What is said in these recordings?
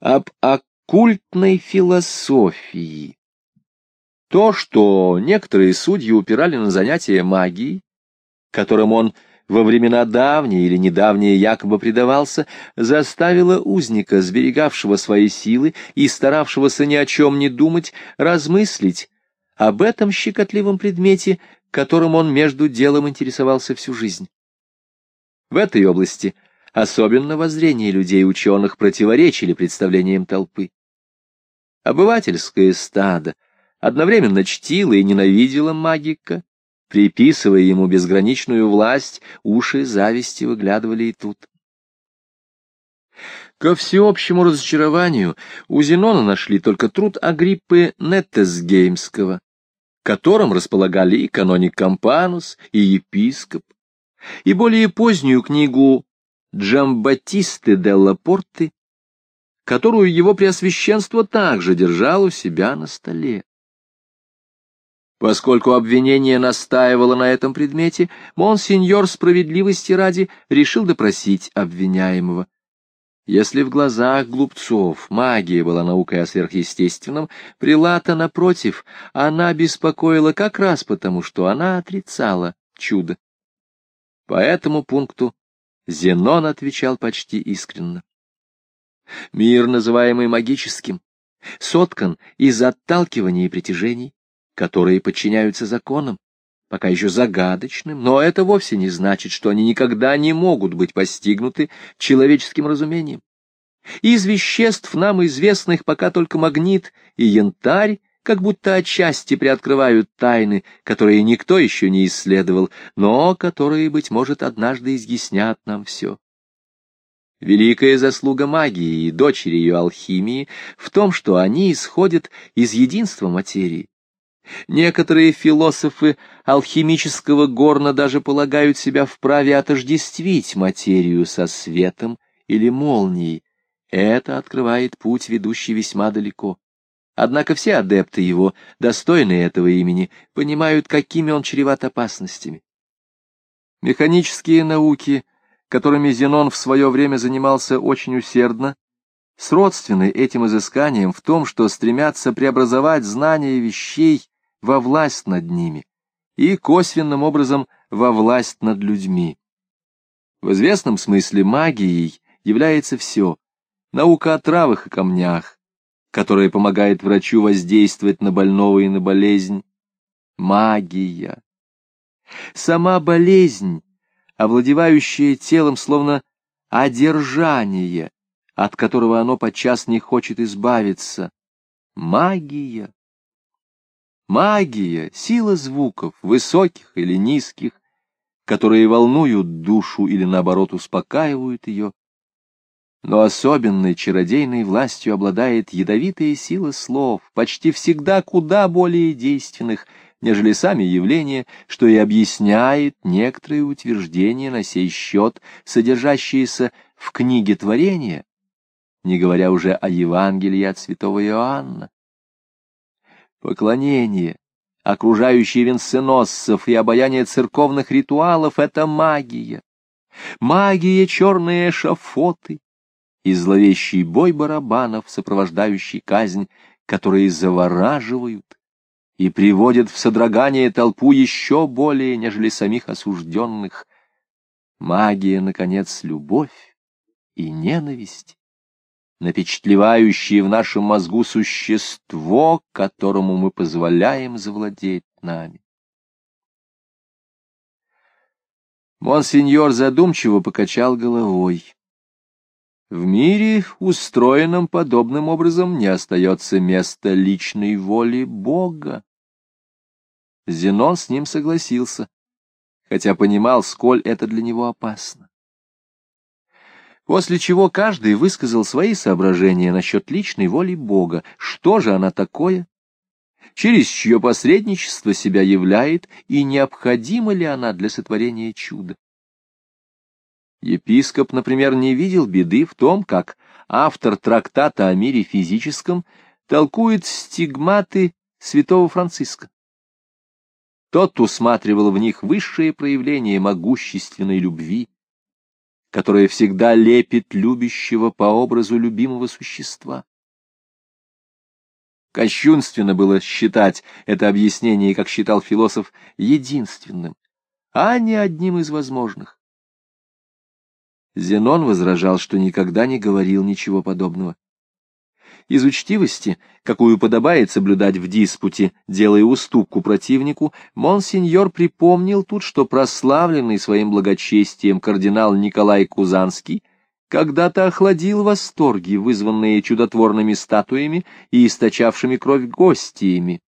об оккультной философии. То, что некоторые судьи упирали на занятия магией, которым он во времена давние или недавние якобы предавался, заставило узника, сберегавшего свои силы и старавшегося ни о чем не думать, размыслить об этом щекотливом предмете, которым он между делом интересовался всю жизнь. В этой области особенно воззрения людей-ученых противоречили представлениям толпы. Обывательское стадо одновременно чтило и ненавидело магика, Приписывая ему безграничную власть, уши зависти выглядывали и тут. Ко всеобщему разочарованию у Зенона нашли только труд Агриппы Неттесгеймского, которым располагали и каноник Кампанус, и епископ, и более позднюю книгу Джамбатисты делла Порты, которую его преосвященство также держал у себя на столе. Поскольку обвинение настаивало на этом предмете, монсеньор справедливости ради решил допросить обвиняемого. Если в глазах глупцов магия была наукой о сверхъестественном, Прилата, напротив, она беспокоила как раз потому, что она отрицала чудо. По этому пункту Зенон отвечал почти искренно. Мир, называемый магическим, соткан из отталкивания и притяжений, которые подчиняются законам, пока еще загадочным, но это вовсе не значит, что они никогда не могут быть постигнуты человеческим разумением. Из веществ нам известных пока только магнит и янтарь, как будто отчасти приоткрывают тайны, которые никто еще не исследовал, но которые, быть может, однажды изъяснят нам все. Великая заслуга магии и дочери ее алхимии в том, что они исходят из единства материи, Некоторые философы алхимического горна даже полагают себя вправе отождествить материю со светом или молнией. Это открывает путь, ведущий весьма далеко. Однако все адепты его, достойные этого имени, понимают, какими он чреват опасностями. Механические науки, которыми Зенон в свое время занимался очень усердно, сродственны этим изысканиям в том, что стремятся преобразовать знания вещей во власть над ними и косвенным образом во власть над людьми. В известном смысле магией является все — наука о травах и камнях, которая помогает врачу воздействовать на больного и на болезнь. Магия. Сама болезнь, овладевающая телом словно одержание, от которого оно подчас не хочет избавиться. Магия. Магия — сила звуков, высоких или низких, которые волнуют душу или, наоборот, успокаивают ее. Но особенной чародейной властью обладает ядовитая сила слов, почти всегда куда более действенных, нежели сами явления, что и объясняет некоторые утверждения на сей счет, содержащиеся в книге творения, не говоря уже о Евангелии от святого Иоанна. Поклонение, окружающее венценосцев и обаяние церковных ритуалов — это магия. Магия — черные шафоты и зловещий бой барабанов, сопровождающий казнь, которые завораживают и приводят в содрогание толпу еще более, нежели самих осужденных. Магия, наконец, любовь и ненависть напечатлевающее в нашем мозгу существо, которому мы позволяем завладеть нами. Монсеньор задумчиво покачал головой. В мире, устроенном подобным образом, не остается места личной воли Бога. Зенон с ним согласился, хотя понимал, сколь это для него опасно после чего каждый высказал свои соображения насчет личной воли Бога. Что же она такое? Через чье посредничество себя являет, и необходима ли она для сотворения чуда? Епископ, например, не видел беды в том, как автор трактата о мире физическом толкует стигматы святого Франциска. Тот усматривал в них высшее проявление могущественной любви, которое всегда лепит любящего по образу любимого существа. Кощунственно было считать это объяснение, как считал философ, единственным, а не одним из возможных. Зенон возражал, что никогда не говорил ничего подобного. Из учтивости, какую подобает соблюдать в диспуте, делая уступку противнику, монсеньор припомнил тут, что прославленный своим благочестием кардинал Николай Кузанский когда-то охладил восторги, вызванные чудотворными статуями и источавшими кровь гостиями.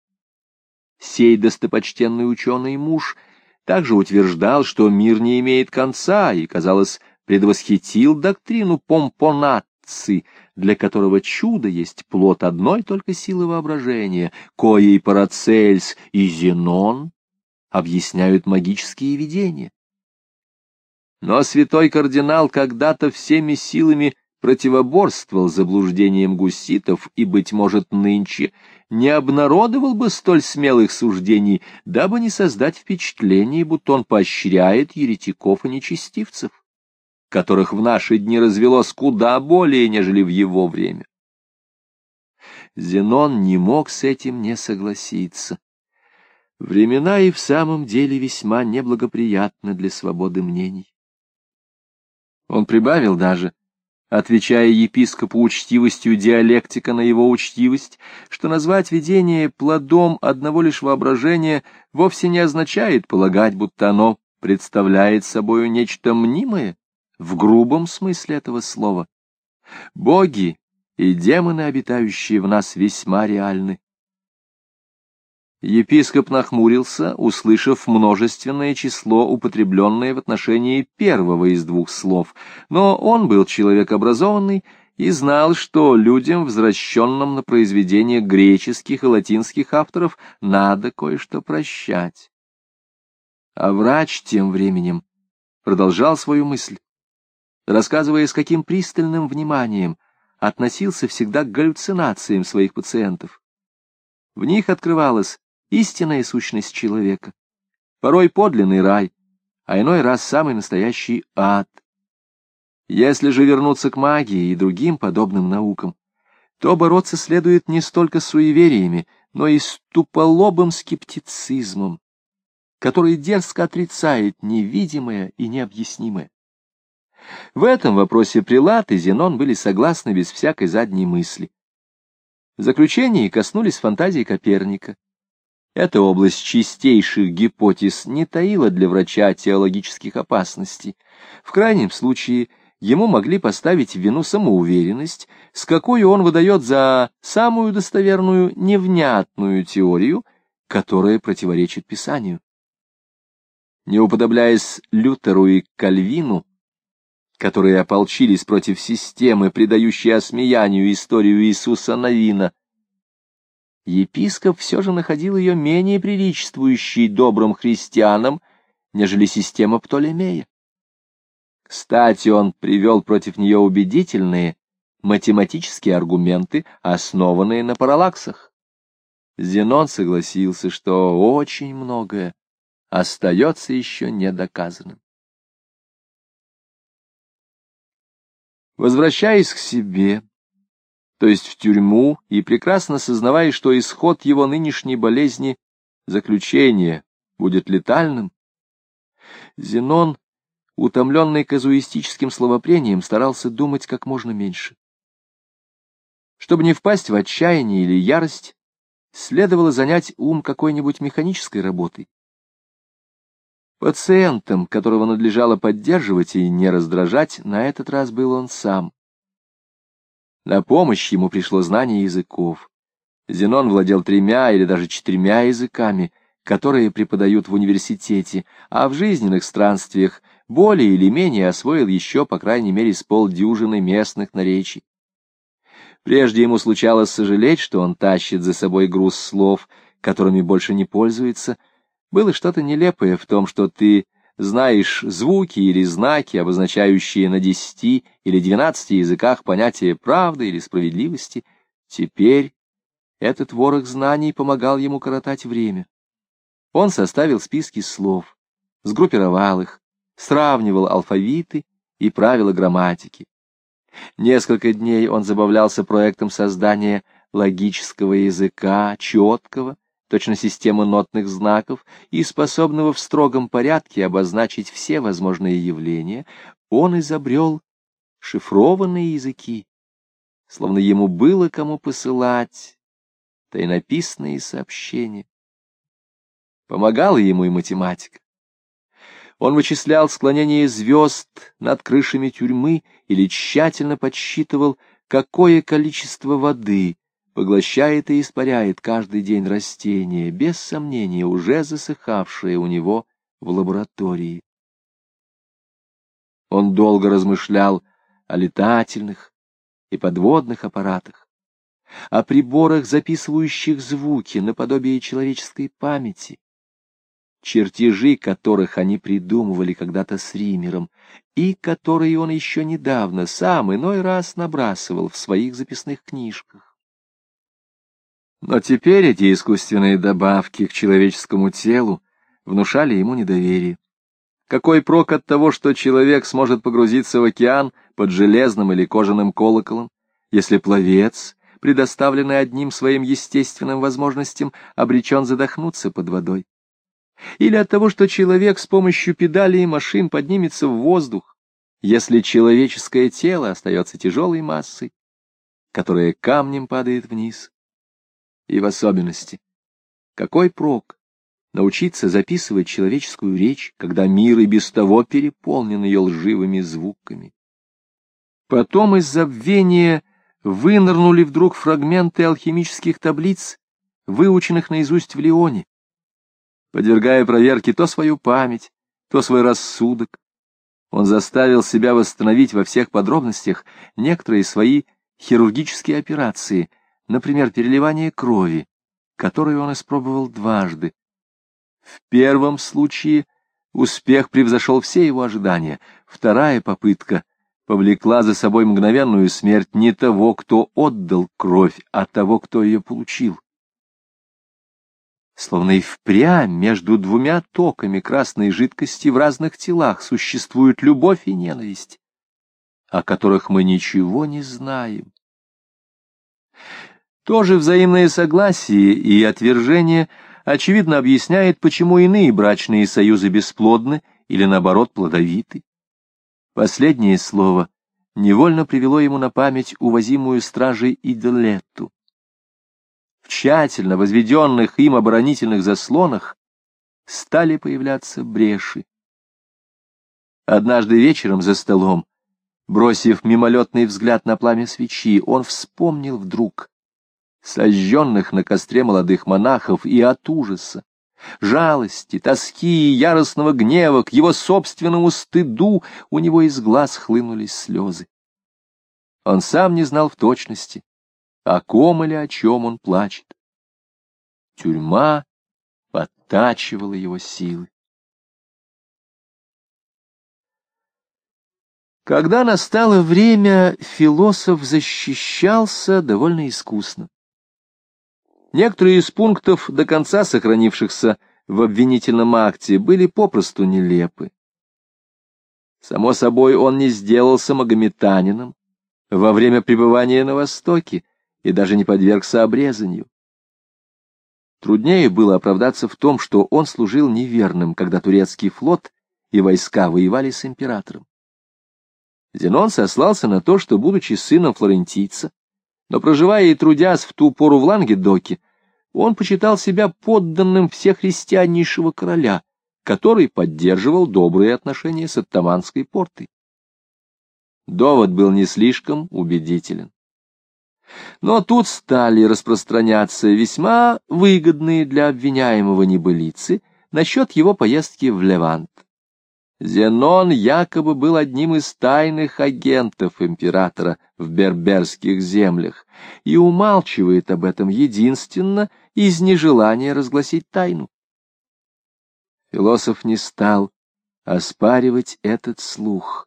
Сей достопочтенный ученый муж также утверждал, что мир не имеет конца, и, казалось, предвосхитил доктрину помпонатцы, для которого чудо есть плод одной только силы воображения, коей Парацельс и Зенон объясняют магические видения. Но святой кардинал когда-то всеми силами противоборствовал заблуждениям гуситов и, быть может, нынче не обнародовал бы столь смелых суждений, дабы не создать впечатление, будто он поощряет еретиков и нечестивцев которых в наши дни развелось куда более, нежели в его время. Зенон не мог с этим не согласиться. Времена и в самом деле весьма неблагоприятны для свободы мнений. Он прибавил даже, отвечая епископу учтивостью диалектика на его учтивость, что назвать видение плодом одного лишь воображения вовсе не означает полагать, будто оно представляет собою нечто мнимое, в грубом смысле этого слова. Боги и демоны, обитающие в нас, весьма реальны. Епископ нахмурился, услышав множественное число, употребленное в отношении первого из двух слов, но он был человек образованный и знал, что людям, возвращенным на произведения греческих и латинских авторов, надо кое-что прощать. А врач тем временем продолжал свою мысль рассказывая, с каким пристальным вниманием относился всегда к галлюцинациям своих пациентов. В них открывалась истинная сущность человека, порой подлинный рай, а иной раз самый настоящий ад. Если же вернуться к магии и другим подобным наукам, то бороться следует не столько с суевериями, но и с туполобым скептицизмом, который дерзко отрицает невидимое и необъяснимое. В этом вопросе Прилат и Зенон были согласны без всякой задней мысли. В заключении коснулись фантазии Коперника. Эта область чистейших гипотез не таила для врача теологических опасностей. В крайнем случае ему могли поставить в вину самоуверенность, с какой он выдает за самую достоверную невнятную теорию, которая противоречит Писанию. Не уподобляясь Лютеру и Кальвину, которые ополчились против системы, придающей осмеянию историю Иисуса Новина. Епископ все же находил ее менее приличествующей добрым христианам, нежели система Птолемея. Кстати, он привел против нее убедительные математические аргументы, основанные на параллаксах. Зенон согласился, что очень многое остается еще недоказанным. Возвращаясь к себе, то есть в тюрьму, и прекрасно сознавая, что исход его нынешней болезни, заключение, будет летальным, Зенон, утомленный казуистическим словопрением, старался думать как можно меньше. Чтобы не впасть в отчаяние или ярость, следовало занять ум какой-нибудь механической работой. Пациентом, которого надлежало поддерживать и не раздражать, на этот раз был он сам. На помощь ему пришло знание языков. Зенон владел тремя или даже четырьмя языками, которые преподают в университете, а в жизненных странствиях более или менее освоил еще, по крайней мере, с полдюжины местных наречий. Прежде ему случалось сожалеть, что он тащит за собой груз слов, которыми больше не пользуется, — было что-то нелепое в том, что ты знаешь звуки или знаки, обозначающие на десяти или двенадцати языках понятие правды или справедливости. Теперь этот ворох знаний помогал ему коротать время. Он составил списки слов, сгруппировал их, сравнивал алфавиты, и правила грамматики. Несколько дней он забавлялся проектом создания логического языка, четкого, точно системы нотных знаков, и способного в строгом порядке обозначить все возможные явления, он изобрел шифрованные языки, словно ему было кому посылать тайнописные сообщения. Помогала ему и математика. Он вычислял склонение звезд над крышами тюрьмы или тщательно подсчитывал, какое количество воды поглощает и испаряет каждый день растение, без сомнения уже засыхавшее у него в лаборатории. Он долго размышлял о летательных и подводных аппаратах, о приборах, записывающих звуки наподобие человеческой памяти, чертежи которых они придумывали когда-то с Римером, и которые он еще недавно сам иной раз набрасывал в своих записных книжках. Но теперь эти искусственные добавки к человеческому телу внушали ему недоверие. Какой прок от того, что человек сможет погрузиться в океан под железным или кожаным колоколом, если пловец, предоставленный одним своим естественным возможностям, обречен задохнуться под водой? Или от того, что человек с помощью педалей и машин поднимется в воздух, если человеческое тело остается тяжелой массой, которая камнем падает вниз? И в особенности, какой прок научиться записывать человеческую речь, когда мир и без того переполнен ее лживыми звуками. Потом из забвения вынырнули вдруг фрагменты алхимических таблиц, выученных наизусть в Лионе, подвергая проверке то свою память, то свой рассудок. Он заставил себя восстановить во всех подробностях некоторые свои хирургические операции, например, переливание крови, которую он испробовал дважды, в первом случае успех превзошел все его ожидания. Вторая попытка повлекла за собой мгновенную смерть не того, кто отдал кровь, а того, кто ее получил. Словно и впрямь между двумя токами красной жидкости в разных телах существуют любовь и ненависть, о которых мы ничего не знаем. Тоже взаимное согласие и отвержение — очевидно объясняет, почему иные брачные союзы бесплодны или, наоборот, плодовиты. Последнее слово невольно привело ему на память увозимую стражей Иделетту. В тщательно возведенных им оборонительных заслонах стали появляться бреши. Однажды вечером за столом, бросив мимолетный взгляд на пламя свечи, он вспомнил вдруг сожженных на костре молодых монахов, и от ужаса, жалости, тоски и яростного гнева к его собственному стыду у него из глаз хлынули слезы. Он сам не знал в точности, о ком или о чем он плачет. Тюрьма подтачивала его силы. Когда настало время, философ защищался довольно искусно. Некоторые из пунктов, до конца сохранившихся в обвинительном акте, были попросту нелепы. Само собой, он не сделался магометанином во время пребывания на Востоке и даже не подвергся обрезанию. Труднее было оправдаться в том, что он служил неверным, когда турецкий флот и войска воевали с императором. Зенон сослался на то, что, будучи сыном флорентийца, но проживая и трудясь в ту пору в Лангедоке, он почитал себя подданным всехристианнейшего короля, который поддерживал добрые отношения с оттаманской портой. Довод был не слишком убедителен. Но тут стали распространяться весьма выгодные для обвиняемого небылицы насчет его поездки в Левант. Зенон якобы был одним из тайных агентов императора в берберских землях и умалчивает об этом единственно из нежелания разгласить тайну. Философ не стал оспаривать этот слух.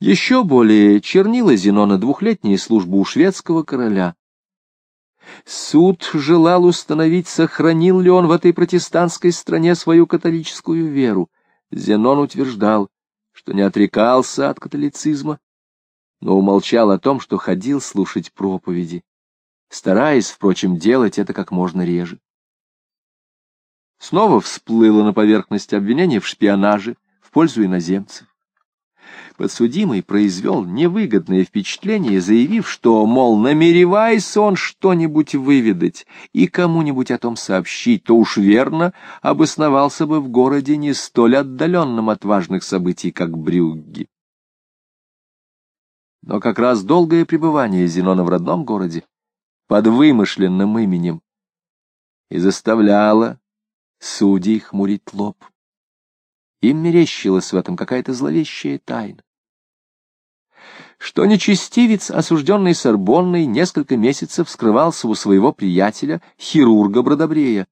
Еще более чернила Зенона двухлетняя служба у шведского короля. Суд желал установить, сохранил ли он в этой протестантской стране свою католическую веру. Зенон утверждал, что не отрекался от католицизма, но умолчал о том, что ходил слушать проповеди, стараясь, впрочем, делать это как можно реже. Снова всплыло на поверхность обвинение в шпионаже в пользу иноземцев. Подсудимый произвел невыгодное впечатление, заявив, что, мол, намереваясь он что-нибудь выведать и кому-нибудь о том сообщить, то уж верно обосновался бы в городе не столь отдаленном от важных событий, как Брюгге. Но как раз долгое пребывание Зенона в родном городе под вымышленным именем и заставляло судей хмурить лоб. Им мерещилась в этом какая-то зловещая тайна. Что нечестивец, осужденный Сорбонной, несколько месяцев скрывался у своего приятеля, хирурга Бродобрея,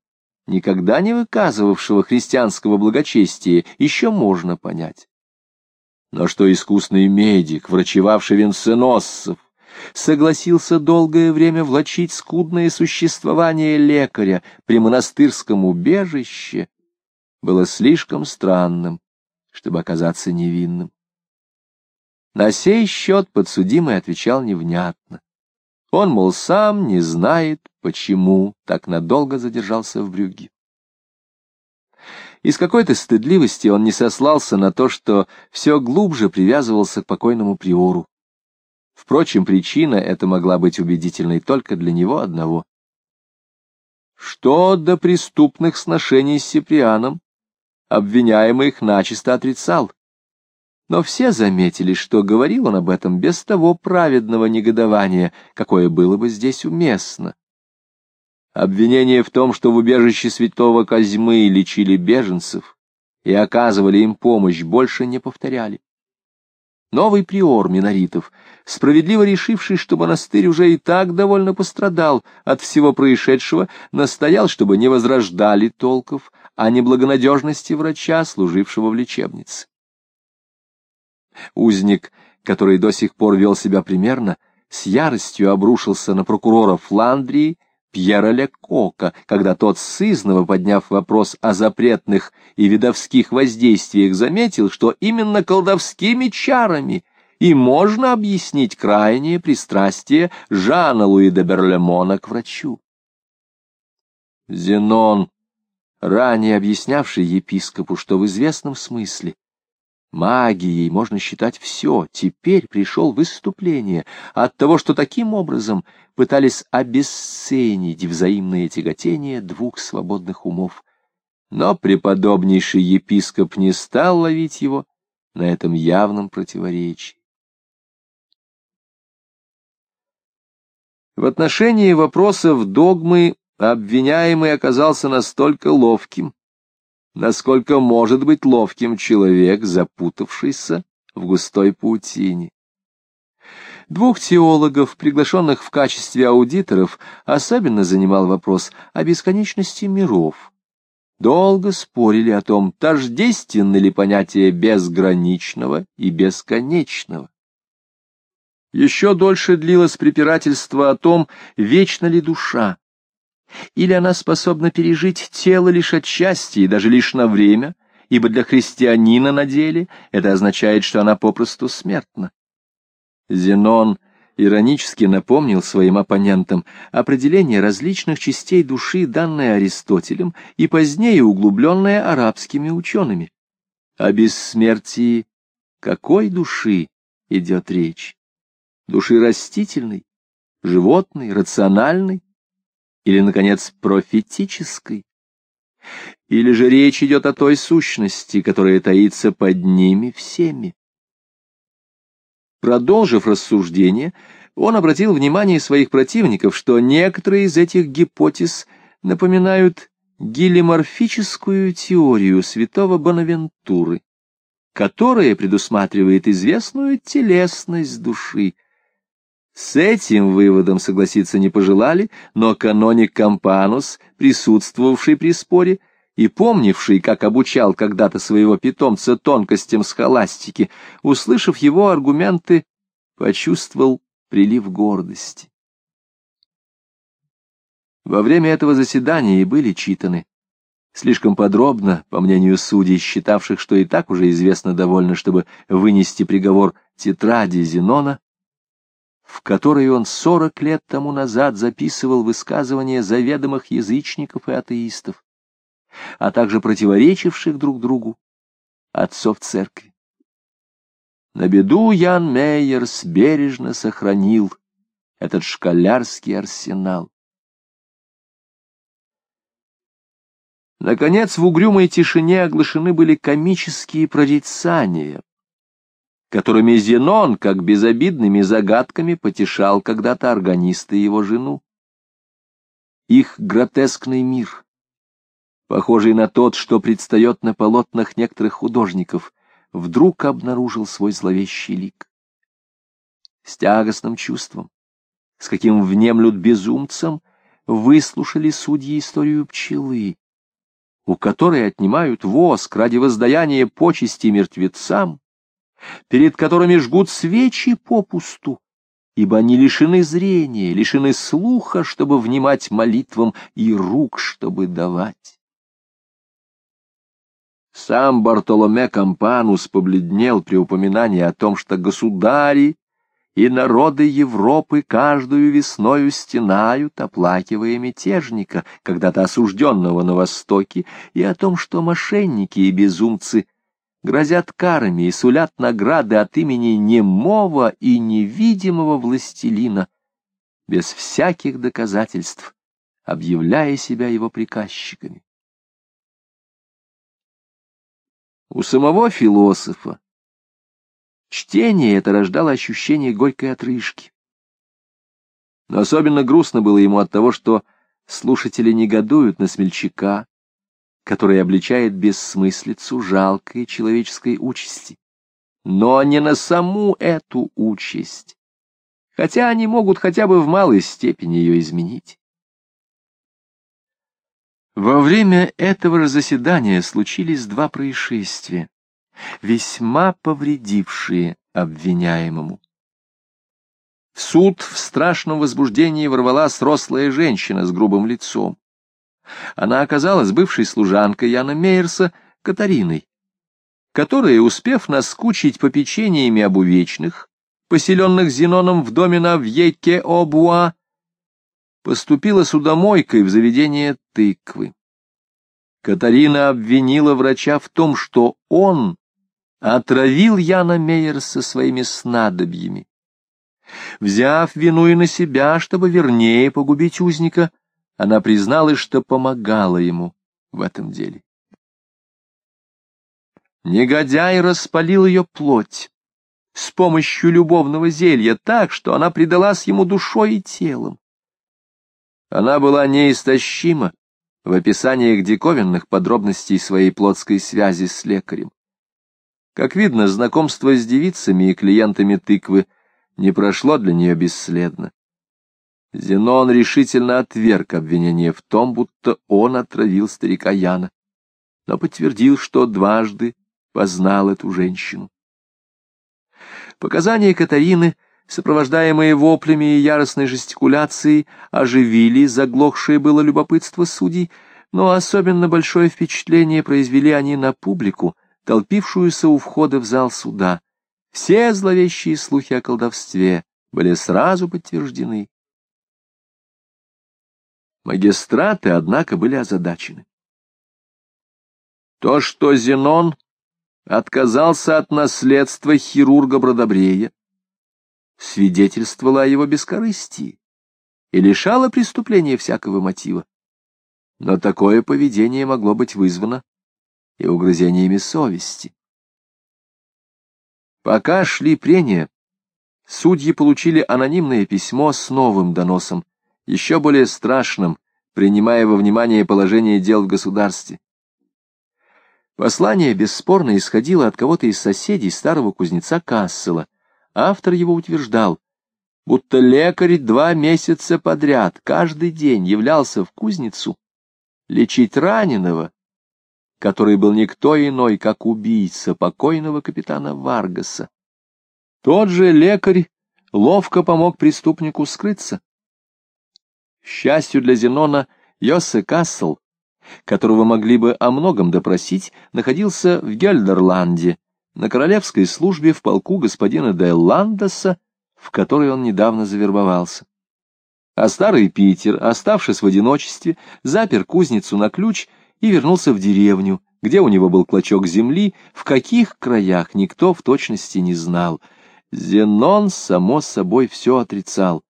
никогда не выказывавшего христианского благочестия, еще можно понять. Но что искусный медик, врачевавший венценосцев, согласился долгое время влачить скудное существование лекаря при монастырском убежище, было слишком странным, чтобы оказаться невинным. На сей счет подсудимый отвечал невнятно. Он, мол, сам не знает, почему так надолго задержался в Брюгге. Из какой-то стыдливости он не сослался на то, что все глубже привязывался к покойному приору. Впрочем, причина эта могла быть убедительной только для него одного. Что до преступных сношений с Сиприаном, обвиняемый их начисто отрицал. Но все заметили, что говорил он об этом без того праведного негодования, какое было бы здесь уместно. Обвинение в том, что в убежище святого Козьмы лечили беженцев и оказывали им помощь, больше не повторяли. Новый приор Миноритов, справедливо решивший, что монастырь уже и так довольно пострадал от всего происшедшего, настоял, чтобы не возрождали толков о неблагонадежности врача, служившего в лечебнице. Узник, который до сих пор вел себя примерно, с яростью обрушился на прокурора Фландрии Пьера Лекока, когда тот, сызново подняв вопрос о запретных и видовских воздействиях, заметил, что именно колдовскими чарами и можно объяснить крайнее пристрастие Жана Луи де Берлемона к врачу. Зенон, ранее объяснявший епископу, что в известном смысле Магией можно считать все. Теперь пришел выступление от того, что таким образом пытались обесценить взаимное тяготение двух свободных умов. Но преподобнейший епископ не стал ловить его на этом явном противоречии. В отношении вопросов догмы обвиняемый оказался настолько ловким, насколько может быть ловким человек, запутавшийся в густой паутине. Двух теологов, приглашенных в качестве аудиторов, особенно занимал вопрос о бесконечности миров. Долго спорили о том, тождественно ли понятие безграничного и бесконечного. Еще дольше длилось препирательство о том, вечна ли душа, или она способна пережить тело лишь отчасти и даже лишь на время, ибо для христианина на деле это означает, что она попросту смертна. Зенон иронически напомнил своим оппонентам определение различных частей души, данное Аристотелем и позднее углубленное арабскими учеными. О бессмертии какой души идет речь? Души растительной, животной, рациональной? Или, наконец, профетической? Или же речь идет о той сущности, которая таится под ними всеми? Продолжив рассуждение, он обратил внимание своих противников, что некоторые из этих гипотез напоминают гилиморфическую теорию святого Бонавентуры, которая предусматривает известную телесность души, с этим выводом согласиться не пожелали, но каноник Кампанус, присутствовавший при споре и помнивший, как обучал когда-то своего питомца тонкостям схоластики, услышав его аргументы, почувствовал прилив гордости. Во время этого заседания и были читаны слишком подробно, по мнению судей, считавших, что и так уже известно довольно, чтобы вынести приговор тетради Зенона, в которой он сорок лет тому назад записывал высказывания заведомых язычников и атеистов, а также противоречивших друг другу отцов церкви. На беду Ян Мейерс бережно сохранил этот школярский арсенал. Наконец, в угрюмой тишине оглашены были комические прорицания, которыми Зенон, как безобидными загадками, потешал когда-то органиста и его жену. Их гротескный мир, похожий на тот, что предстает на полотнах некоторых художников, вдруг обнаружил свой зловещий лик. С тягостным чувством, с каким внемлют безумцам, выслушали судьи историю пчелы, у которой отнимают воск ради воздаяния почести мертвецам, перед которыми жгут свечи попусту, ибо они лишены зрения, лишены слуха, чтобы внимать молитвам, и рук, чтобы давать. Сам Бартоломе Кампанус побледнел при упоминании о том, что государи и народы Европы каждую весною стенают, оплакивая мятежника, когда-то осужденного на Востоке, и о том, что мошенники и безумцы грозят карами и сулят награды от имени немого и невидимого властелина, без всяких доказательств, объявляя себя его приказчиками. У самого философа Чтение это рождало ощущение горькой отрыжки. Но особенно грустно было ему от того, что слушатели негодуют на смельчака, который обличает бессмыслицу жалкой человеческой участи, но не на саму эту участь, хотя они могут хотя бы в малой степени ее изменить. Во время этого же заседания случились два происшествия весьма повредившие обвиняемому. В суд в страшном возбуждении ворвалась рослая женщина с грубым лицом. Она оказалась бывшей служанкой Яна Мейерса Катариной, которая, успев наскучить попечениями об увечных, поселенных Зеноном в доме на Вьеке-Обуа, поступила судомойкой в заведение тыквы. Катарина обвинила врача в том, что он отравил Яна Мейерса своими снадобьями. Взяв вину и на себя, чтобы вернее погубить узника, она призналась, что помогала ему в этом деле. Негодяй распалил ее плоть с помощью любовного зелья так, что она предалась ему душой и телом. Она была неистощима в описаниях диковинных подробностей своей плотской связи с лекарем. Как видно, знакомство с девицами и клиентами тыквы не прошло для нее бесследно. Зенон решительно отверг обвинение в том, будто он отравил старика Яна, но подтвердил, что дважды познал эту женщину. Показания Катарины, сопровождаемые воплями и яростной жестикуляцией, оживили заглохшее было любопытство судей, но особенно большое впечатление произвели они на публику, толпившуюся у входа в зал суда. Все зловещие слухи о колдовстве были сразу подтверждены. Магистраты, однако, были озадачены. То, что Зенон отказался от наследства хирурга Бродобрея, свидетельствовало о его бескорыстии и лишало преступления всякого мотива. Но такое поведение могло быть вызвано и угрызениями совести. Пока шли прения, судьи получили анонимное письмо с новым доносом, еще более страшным, принимая во внимание положение дел в государстве. Послание бесспорно исходило от кого-то из соседей старого кузнеца Кассела. Автор его утверждал, будто лекарь два месяца подряд каждый день являлся в кузницу лечить раненого который был никто иной, как убийца покойного капитана Варгаса. Тот же лекарь ловко помог преступнику скрыться. Счастью для Зенона, Йоссе Кассел которого могли бы о многом допросить, находился в Гельдерланде, на королевской службе в полку господина де Ландоса, в который он недавно завербовался. А старый Питер, оставшись в одиночестве, запер кузницу на ключ и вернулся в деревню, где у него был клочок земли, в каких краях никто в точности не знал. Зенон, само собой, все отрицал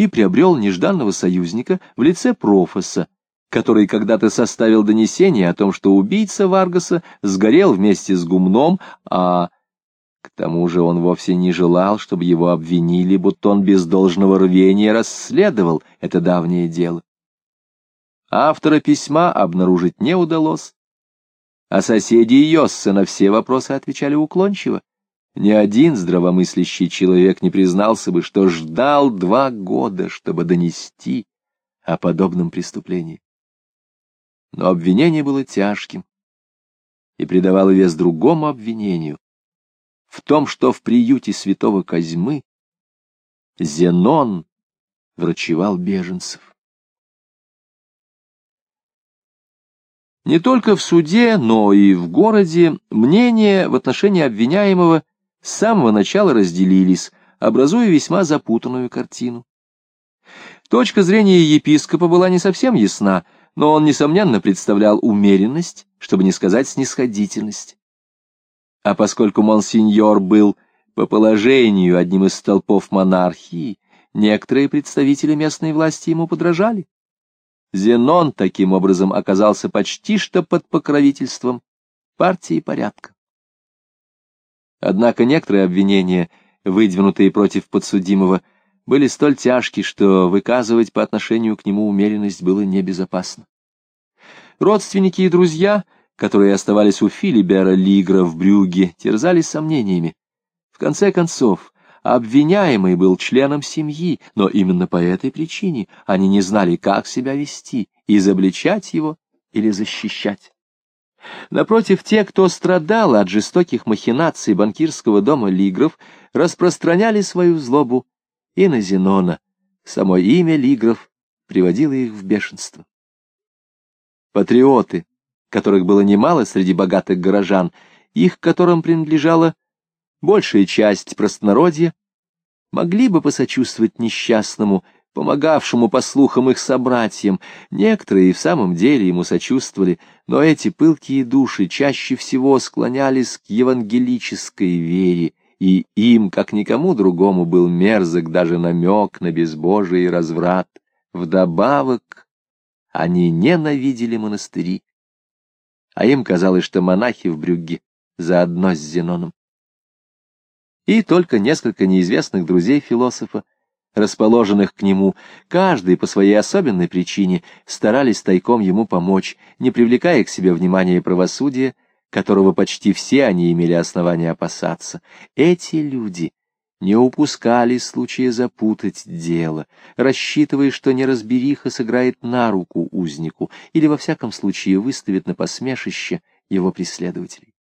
и приобрел нежданного союзника в лице Профоса, который когда-то составил донесение о том, что убийца Варгаса сгорел вместе с гумном, а к тому же он вовсе не желал, чтобы его обвинили, будто он без должного рвения расследовал это давнее дело. Автора письма обнаружить не удалось, а соседи Йосса на все вопросы отвечали уклончиво. Ни один здравомыслящий человек не признался бы, что ждал два года, чтобы донести о подобном преступлении. Но обвинение было тяжким и придавало вес другому обвинению в том, что в приюте святого Козьмы Зенон врачевал беженцев. Не только в суде, но и в городе мнения в отношении обвиняемого с самого начала разделились, образуя весьма запутанную картину. Точка зрения епископа была не совсем ясна, но он, несомненно, представлял умеренность, чтобы не сказать снисходительность. А поскольку монсеньор был по положению одним из столпов монархии, некоторые представители местной власти ему подражали. Зенон таким образом оказался почти что под покровительством партии порядка. Однако некоторые обвинения, выдвинутые против подсудимого, были столь тяжки, что выказывать по отношению к нему умеренность было небезопасно. Родственники и друзья, которые оставались у Филибера Лигра в Брюге, терзались сомнениями. В конце концов, обвиняемый был членом семьи, но именно по этой причине они не знали, как себя вести, изобличать его или защищать. Напротив, те, кто страдал от жестоких махинаций банкирского дома Лигров, распространяли свою злобу и на Зенона. Само имя Лигров приводило их в бешенство. Патриоты, которых было немало среди богатых горожан, их которым принадлежала большая часть простонародья, могли бы посочувствовать несчастному, помогавшему, по слухам, их собратьям. Некоторые и в самом деле ему сочувствовали, но эти пылкие души чаще всего склонялись к евангелической вере, и им, как никому другому, был мерзок даже намек на безбожие и разврат. Вдобавок они ненавидели монастыри, а им казалось, что монахи в Брюгге заодно с Зеноном. И только несколько неизвестных друзей философа расположенных к нему, каждый по своей особенной причине старались тайком ему помочь, не привлекая к себе внимания правосудия, которого почти все они имели основания опасаться. Эти люди не упускали случая запутать дело, рассчитывая, что неразбериха сыграет на руку узнику или, во всяком случае, выставит на посмешище его преследователей.